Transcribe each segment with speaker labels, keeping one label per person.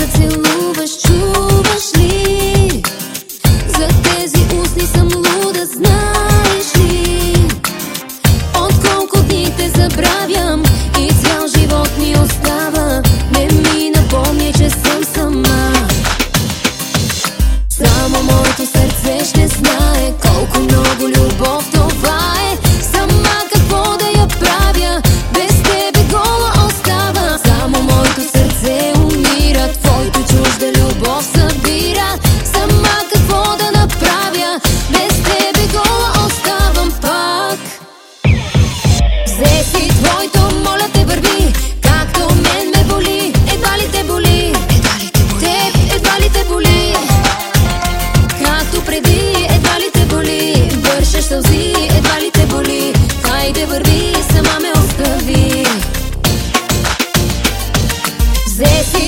Speaker 1: that you was true. Decir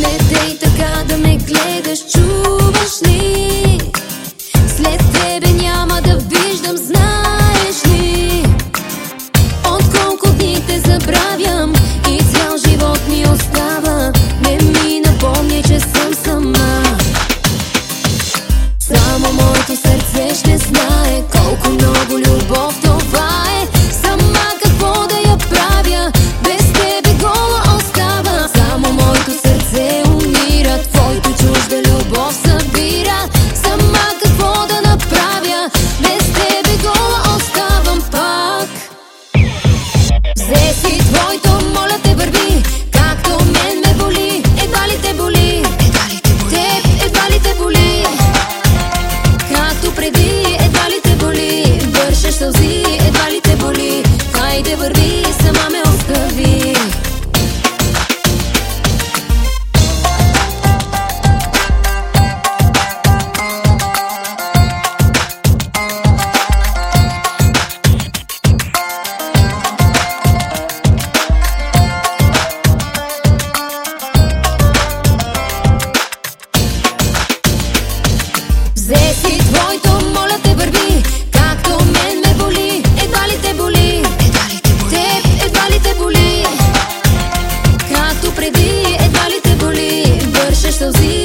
Speaker 1: Не дей така да ме гледаш, чуваш ли? Deus e seus